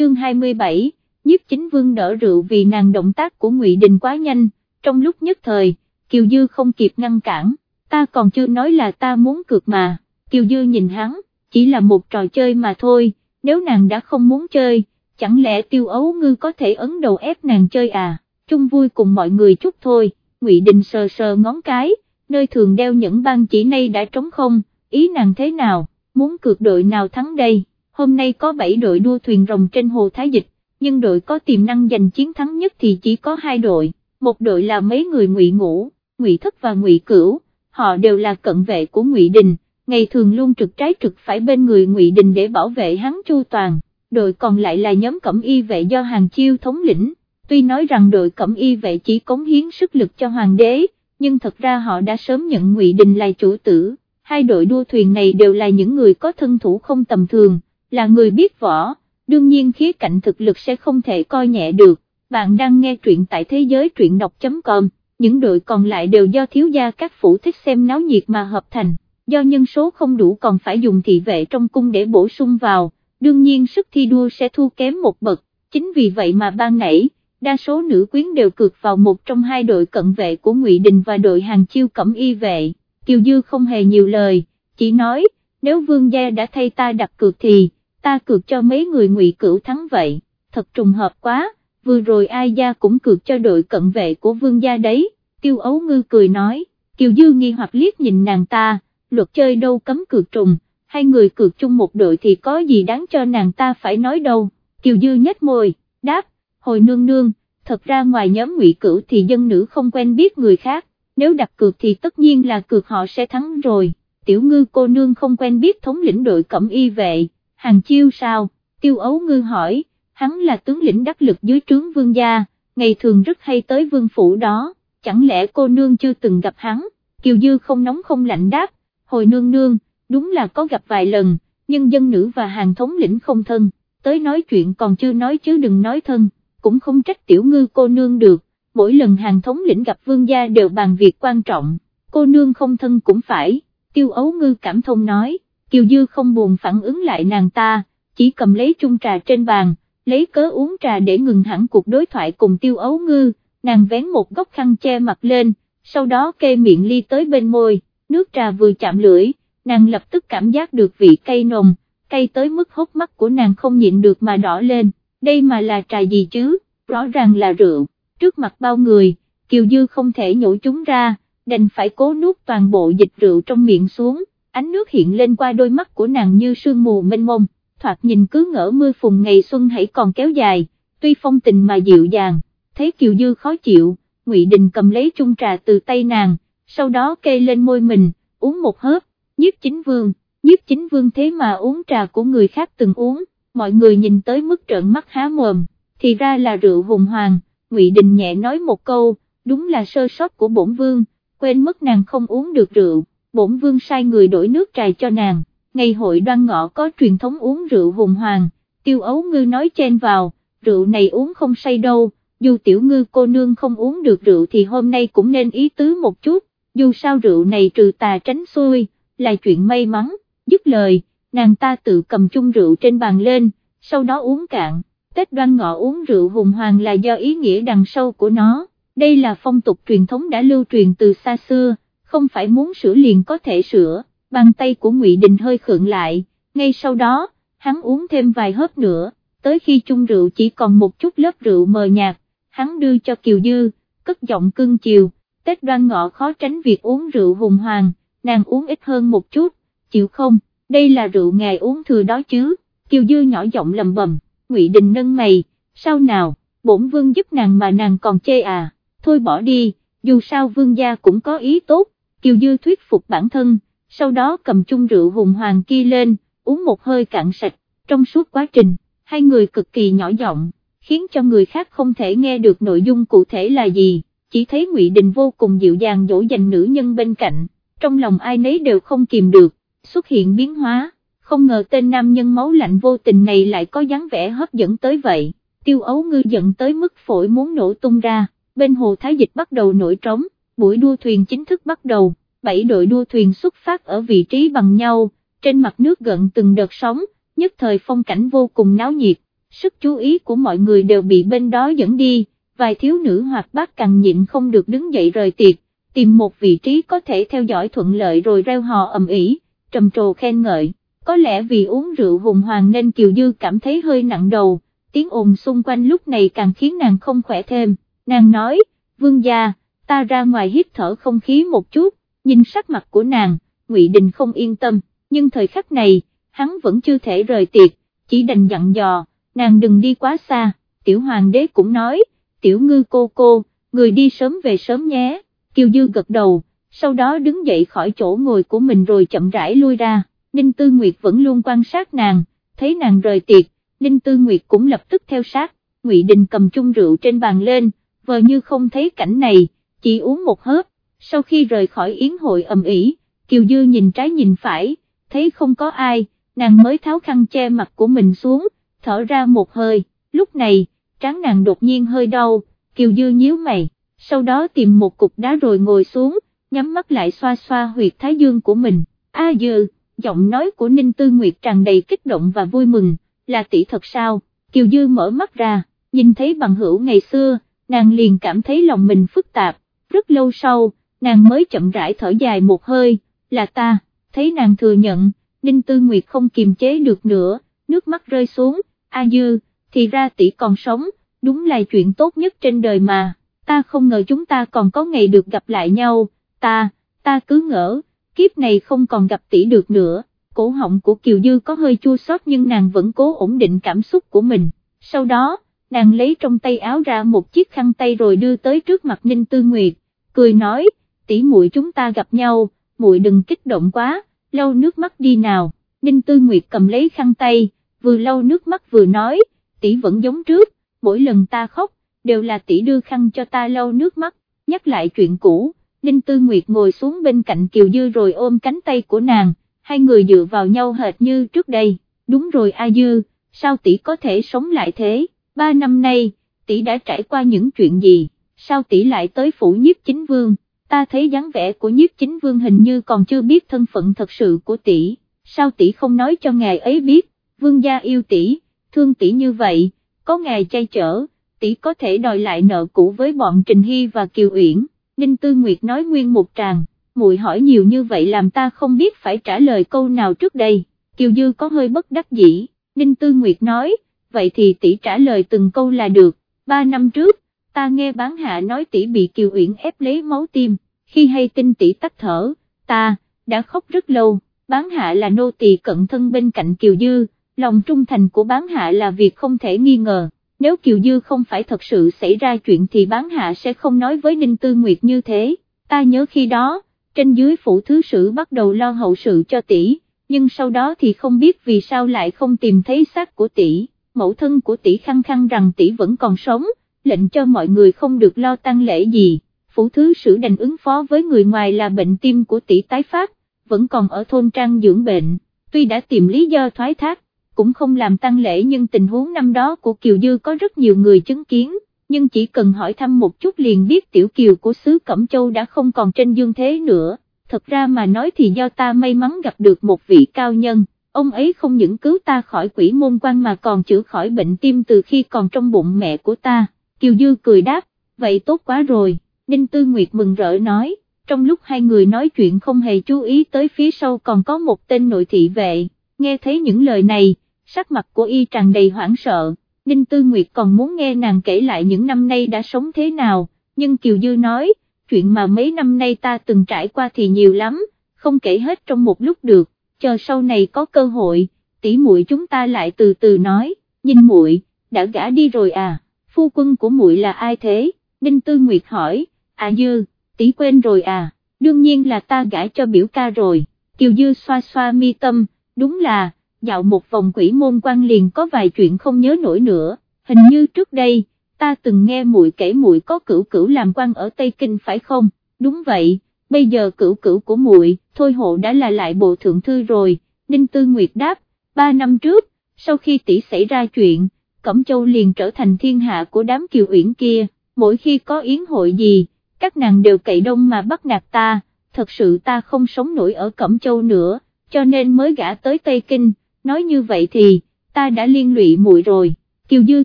chương 27, nhiếp chính vương đỡ rượu vì nàng động tác của ngụy Đình quá nhanh, trong lúc nhất thời, Kiều Dư không kịp ngăn cản, ta còn chưa nói là ta muốn cược mà, Kiều Dư nhìn hắn, chỉ là một trò chơi mà thôi, nếu nàng đã không muốn chơi, chẳng lẽ tiêu ấu ngư có thể ấn đầu ép nàng chơi à, chung vui cùng mọi người chút thôi, ngụy Đình sờ sờ ngón cái, nơi thường đeo những băng chỉ nay đã trống không, ý nàng thế nào, muốn cược đội nào thắng đây, hôm nay có 7 đội đua thuyền rồng trên hồ Thái Dịch, nhưng đội có tiềm năng giành chiến thắng nhất thì chỉ có hai đội, một đội là mấy người ngụy ngũ, ngụy thất và ngụy cửu, họ đều là cận vệ của ngụy đình, ngày thường luôn trực trái trực phải bên người ngụy đình để bảo vệ hắn chu toàn, đội còn lại là nhóm cẩm y vệ do hàng chiêu thống lĩnh, tuy nói rằng đội cẩm y vệ chỉ cống hiến sức lực cho hoàng đế, nhưng thật ra họ đã sớm nhận ngụy đình là chủ tử, hai đội đua thuyền này đều là những người có thân thủ không tầm thường, là người biết võ, đương nhiên khía cạnh thực lực sẽ không thể coi nhẹ được, bạn đang nghe truyện tại thế giới truyện đọc.com, những đội còn lại đều do thiếu gia các phủ thích xem náo nhiệt mà hợp thành, do nhân số không đủ còn phải dùng thị vệ trong cung để bổ sung vào, đương nhiên sức thi đua sẽ thua kém một bậc, chính vì vậy mà ban nãy, đa số nữ quyến đều cược vào một trong hai đội cận vệ của Ngụy Đình và đội hàng chiêu cẩm y vệ, Kiều Dư không hề nhiều lời, chỉ nói, nếu vương gia đã thay ta đặt cược thì, ta cược cho mấy người ngụy cửu thắng vậy, thật trùng hợp quá, vừa rồi ai gia cũng cược cho đội cận vệ của vương gia đấy, tiêu ấu ngư cười nói, kiều dư nghi hoặc liếc nhìn nàng ta, luật chơi đâu cấm cược trùng, hai người cược chung một đội thì có gì đáng cho nàng ta phải nói đâu, kiều dư nhếch môi, đáp, hồi nương nương, thật ra ngoài nhóm ngụy cửu thì dân nữ không quen biết người khác, nếu đặt cược thì tất nhiên là cược họ sẽ thắng rồi, tiểu ngư cô nương không quen biết thống lĩnh đội cẩm y vệ hàng chiêu sao, tiêu ấu ngư hỏi, hắn là tướng lĩnh đắc lực dưới trướng vương gia, ngày thường rất hay tới vương phủ đó, chẳng lẽ cô nương chưa từng gặp hắn, kiều dư không nóng không lạnh đáp, hồi nương nương, đúng là có gặp vài lần, nhưng dân nữ và hàng thống lĩnh không thân, tới nói chuyện còn chưa nói chứ đừng nói thân, cũng không trách tiểu ngư cô nương được, mỗi lần hàng thống lĩnh gặp vương gia đều bàn việc quan trọng, cô nương không thân cũng phải, tiêu ấu ngư cảm thông nói. Kiều Dư không buồn phản ứng lại nàng ta, chỉ cầm lấy chung trà trên bàn, lấy cớ uống trà để ngừng hẳn cuộc đối thoại cùng tiêu ấu ngư, nàng vén một góc khăn che mặt lên, sau đó kê miệng ly tới bên môi, nước trà vừa chạm lưỡi, nàng lập tức cảm giác được vị cay nồng, cay tới mức hốc mắt của nàng không nhịn được mà đỏ lên, đây mà là trà gì chứ, rõ ràng là rượu, trước mặt bao người, Kiều Dư không thể nhổ chúng ra, đành phải cố nuốt toàn bộ dịch rượu trong miệng xuống, ánh nước hiện lên qua đôi mắt của nàng như sương mù mênh mông, thoạt nhìn cứ ngỡ mưa phùng ngày xuân hãy còn kéo dài, tuy phong tình mà dịu dàng, thấy Kiều Dư khó chịu, Ngụy Đình cầm lấy chung trà từ tay nàng, sau đó kê lên môi mình, uống một hớp, nhiếp chính vương, nhiếp chính vương thế mà uống trà của người khác từng uống, mọi người nhìn tới mức trợn mắt há mồm, thì ra là rượu hùng hoàng, Ngụy Đình nhẹ nói một câu, đúng là sơ sót của bổn vương, quên mất nàng không uống được rượu bổn vương sai người đổi nước trà cho nàng, ngày hội đoan ngọ có truyền thống uống rượu hùng hoàng, tiêu ấu ngư nói chen vào, rượu này uống không say đâu, dù tiểu ngư cô nương không uống được rượu thì hôm nay cũng nên ý tứ một chút, dù sao rượu này trừ tà tránh xuôi, là chuyện may mắn, dứt lời, nàng ta tự cầm chung rượu trên bàn lên, sau đó uống cạn, Tết đoan ngọ uống rượu hùng hoàng là do ý nghĩa đằng sâu của nó, đây là phong tục truyền thống đã lưu truyền từ xa xưa không phải muốn sửa liền có thể sửa, bàn tay của Ngụy Đình hơi khựng lại, ngay sau đó, hắn uống thêm vài hớp nữa, tới khi chung rượu chỉ còn một chút lớp rượu mờ nhạt, hắn đưa cho Kiều Dư, cất giọng cưng chiều, Tết đoan ngọ khó tránh việc uống rượu hùng hoàng, nàng uống ít hơn một chút, chịu không, đây là rượu ngài uống thừa đó chứ, Kiều Dư nhỏ giọng lầm bầm, Ngụy Đình nâng mày, sao nào, bổn vương giúp nàng mà nàng còn chê à, thôi bỏ đi, dù sao vương gia cũng có ý tốt, Kiều Dư thuyết phục bản thân, sau đó cầm chung rượu hùng hoàng kia lên, uống một hơi cạn sạch, trong suốt quá trình, hai người cực kỳ nhỏ giọng, khiến cho người khác không thể nghe được nội dung cụ thể là gì, chỉ thấy Ngụy Đình vô cùng dịu dàng dỗ dành nữ nhân bên cạnh, trong lòng ai nấy đều không kìm được, xuất hiện biến hóa, không ngờ tên nam nhân máu lạnh vô tình này lại có dáng vẻ hấp dẫn tới vậy, tiêu ấu ngư giận tới mức phổi muốn nổ tung ra, bên hồ Thái Dịch bắt đầu nổi trống buổi đua thuyền chính thức bắt đầu, bảy đội đua thuyền xuất phát ở vị trí bằng nhau, trên mặt nước gợn từng đợt sóng, nhất thời phong cảnh vô cùng náo nhiệt, sức chú ý của mọi người đều bị bên đó dẫn đi, vài thiếu nữ hoặc bác càng nhịn không được đứng dậy rời tiệc, tìm một vị trí có thể theo dõi thuận lợi rồi reo hò ầm ĩ, trầm trồ khen ngợi, có lẽ vì uống rượu hùng hoàng nên Kiều Dư cảm thấy hơi nặng đầu, tiếng ồn xung quanh lúc này càng khiến nàng không khỏe thêm, nàng nói, vương gia, ta ra ngoài hít thở không khí một chút, nhìn sắc mặt của nàng, Ngụy Đình không yên tâm, nhưng thời khắc này, hắn vẫn chưa thể rời tiệc, chỉ đành dặn dò, nàng đừng đi quá xa, tiểu hoàng đế cũng nói, tiểu ngư cô cô, người đi sớm về sớm nhé, Kiều Dư gật đầu, sau đó đứng dậy khỏi chỗ ngồi của mình rồi chậm rãi lui ra, Ninh Tư Nguyệt vẫn luôn quan sát nàng, thấy nàng rời tiệc, Ninh Tư Nguyệt cũng lập tức theo sát, Ngụy Đình cầm chung rượu trên bàn lên, vờ như không thấy cảnh này, chỉ uống một hớp, sau khi rời khỏi yến hội ầm ĩ, Kiều Dư nhìn trái nhìn phải, thấy không có ai, nàng mới tháo khăn che mặt của mình xuống, thở ra một hơi, lúc này, trán nàng đột nhiên hơi đau, Kiều Dư nhíu mày, sau đó tìm một cục đá rồi ngồi xuống, nhắm mắt lại xoa xoa huyệt thái dương của mình, A Dư, giọng nói của Ninh Tư Nguyệt tràn đầy kích động và vui mừng, là tỷ thật sao, Kiều Dư mở mắt ra, nhìn thấy bằng hữu ngày xưa, nàng liền cảm thấy lòng mình phức tạp, rất lâu sau, nàng mới chậm rãi thở dài một hơi, là ta, thấy nàng thừa nhận, Ninh Tư Nguyệt không kiềm chế được nữa, nước mắt rơi xuống, A Dư, thì ra tỷ còn sống, đúng là chuyện tốt nhất trên đời mà, ta không ngờ chúng ta còn có ngày được gặp lại nhau, ta, ta cứ ngỡ, kiếp này không còn gặp tỷ được nữa, cổ họng của Kiều Dư có hơi chua xót nhưng nàng vẫn cố ổn định cảm xúc của mình, sau đó, nàng lấy trong tay áo ra một chiếc khăn tay rồi đưa tới trước mặt Ninh Tư Nguyệt, cười nói, tỷ muội chúng ta gặp nhau, muội đừng kích động quá, lau nước mắt đi nào, Ninh Tư Nguyệt cầm lấy khăn tay, vừa lau nước mắt vừa nói, tỷ vẫn giống trước, mỗi lần ta khóc, đều là tỷ đưa khăn cho ta lau nước mắt, nhắc lại chuyện cũ, Ninh Tư Nguyệt ngồi xuống bên cạnh Kiều Dư rồi ôm cánh tay của nàng, hai người dựa vào nhau hệt như trước đây, đúng rồi A Dư, sao tỷ có thể sống lại thế, ba năm nay, tỷ đã trải qua những chuyện gì, sao tỷ lại tới phủ nhiếp chính vương, ta thấy dáng vẻ của nhiếp chính vương hình như còn chưa biết thân phận thật sự của tỷ, sao tỷ không nói cho ngài ấy biết, vương gia yêu tỷ, thương tỷ như vậy, có ngài chay chở, tỷ có thể đòi lại nợ cũ với bọn Trình Hy và Kiều Uyển, Ninh Tư Nguyệt nói nguyên một tràng, muội hỏi nhiều như vậy làm ta không biết phải trả lời câu nào trước đây, Kiều Dư có hơi bất đắc dĩ, Ninh Tư Nguyệt nói, vậy thì tỷ trả lời từng câu là được, ba năm trước, ta nghe bán hạ nói tỷ bị Kiều Uyển ép lấy máu tim, khi hay tin tỷ tắt thở, ta, đã khóc rất lâu, bán hạ là nô tỳ cận thân bên cạnh Kiều Dư, lòng trung thành của bán hạ là việc không thể nghi ngờ, nếu Kiều Dư không phải thật sự xảy ra chuyện thì bán hạ sẽ không nói với Ninh Tư Nguyệt như thế, ta nhớ khi đó, trên dưới phủ thứ sử bắt đầu lo hậu sự cho tỷ, nhưng sau đó thì không biết vì sao lại không tìm thấy xác của tỷ, mẫu thân của tỷ khăng khăng rằng tỷ vẫn còn sống, lệnh cho mọi người không được lo tăng lễ gì, phủ thứ sử đành ứng phó với người ngoài là bệnh tim của tỷ tái phát, vẫn còn ở thôn trang dưỡng bệnh, tuy đã tìm lý do thoái thác, cũng không làm tăng lễ nhưng tình huống năm đó của Kiều Dư có rất nhiều người chứng kiến, nhưng chỉ cần hỏi thăm một chút liền biết tiểu Kiều của xứ Cẩm Châu đã không còn trên dương thế nữa, thật ra mà nói thì do ta may mắn gặp được một vị cao nhân, ông ấy không những cứu ta khỏi quỷ môn quan mà còn chữa khỏi bệnh tim từ khi còn trong bụng mẹ của ta, Kiều Dư cười đáp, vậy tốt quá rồi, Ninh Tư Nguyệt mừng rỡ nói, trong lúc hai người nói chuyện không hề chú ý tới phía sau còn có một tên nội thị vệ, nghe thấy những lời này, sắc mặt của y tràn đầy hoảng sợ, Ninh Tư Nguyệt còn muốn nghe nàng kể lại những năm nay đã sống thế nào, nhưng Kiều Dư nói, chuyện mà mấy năm nay ta từng trải qua thì nhiều lắm, không kể hết trong một lúc được, chờ sau này có cơ hội, tỷ muội chúng ta lại từ từ nói, nhìn muội, đã gả đi rồi à, phu quân của muội là ai thế, Ninh Tư Nguyệt hỏi, à Dư, tỷ quên rồi à, đương nhiên là ta gãi cho biểu ca rồi, Kiều Dư xoa xoa mi tâm, đúng là, dạo một vòng quỷ môn quan liền có vài chuyện không nhớ nổi nữa, hình như trước đây, ta từng nghe muội kể muội có cửu cửu làm quan ở Tây Kinh phải không, đúng vậy, bây giờ cửu cửu của muội, thôi hộ đã là lại bộ thượng thư rồi, Ninh Tư Nguyệt đáp, ba năm trước, sau khi tỷ xảy ra chuyện, Cẩm Châu liền trở thành thiên hạ của đám kiều uyển kia, mỗi khi có yến hội gì, các nàng đều cậy đông mà bắt nạt ta, thật sự ta không sống nổi ở Cẩm Châu nữa, cho nên mới gã tới Tây Kinh, nói như vậy thì, ta đã liên lụy muội rồi, Kiều Dư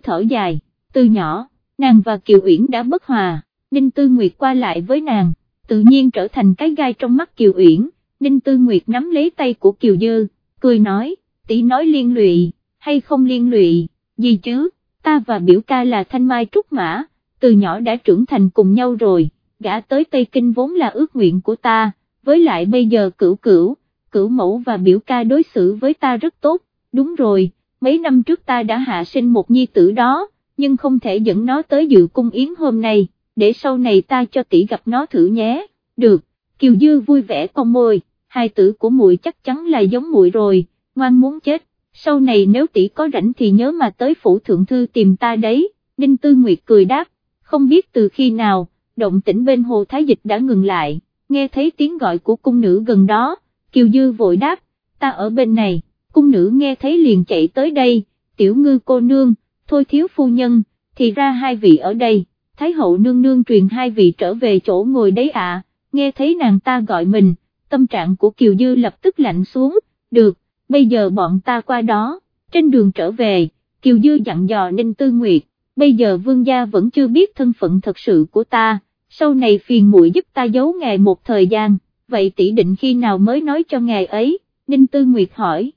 thở dài, từ nhỏ, nàng và Kiều Uyển đã bất hòa, Ninh Tư Nguyệt qua lại với nàng, tự nhiên trở thành cái gai trong mắt Kiều Uyển, Ninh Tư Nguyệt nắm lấy tay của Kiều Dư, cười nói, tỷ nói liên lụy, hay không liên lụy, gì chứ, ta và biểu ca là thanh mai trúc mã, từ nhỏ đã trưởng thành cùng nhau rồi, gã tới Tây Kinh vốn là ước nguyện của ta, với lại bây giờ cửu cửu, cửu mẫu và biểu ca đối xử với ta rất tốt, đúng rồi, mấy năm trước ta đã hạ sinh một nhi tử đó, nhưng không thể dẫn nó tới dự cung yến hôm nay, để sau này ta cho tỷ gặp nó thử nhé, được, Kiều Dư vui vẻ con môi, hai tử của muội chắc chắn là giống muội rồi, ngoan muốn chết, sau này nếu tỷ có rảnh thì nhớ mà tới phủ thượng thư tìm ta đấy, Đinh Tư Nguyệt cười đáp, không biết từ khi nào, động tĩnh bên hồ Thái Dịch đã ngừng lại, nghe thấy tiếng gọi của cung nữ gần đó, Kiều Dư vội đáp, ta ở bên này, cung nữ nghe thấy liền chạy tới đây, tiểu ngư cô nương, thôi thiếu phu nhân, thì ra hai vị ở đây, Thái hậu nương nương truyền hai vị trở về chỗ ngồi đấy ạ, nghe thấy nàng ta gọi mình, tâm trạng của Kiều Dư lập tức lạnh xuống, được, bây giờ bọn ta qua đó, trên đường trở về, Kiều Dư dặn dò Ninh Tư Nguyệt, bây giờ vương gia vẫn chưa biết thân phận thật sự của ta, sau này phiền muội giúp ta giấu ngài một thời gian, vậy tỷ định khi nào mới nói cho ngài ấy, Ninh Tư Nguyệt hỏi,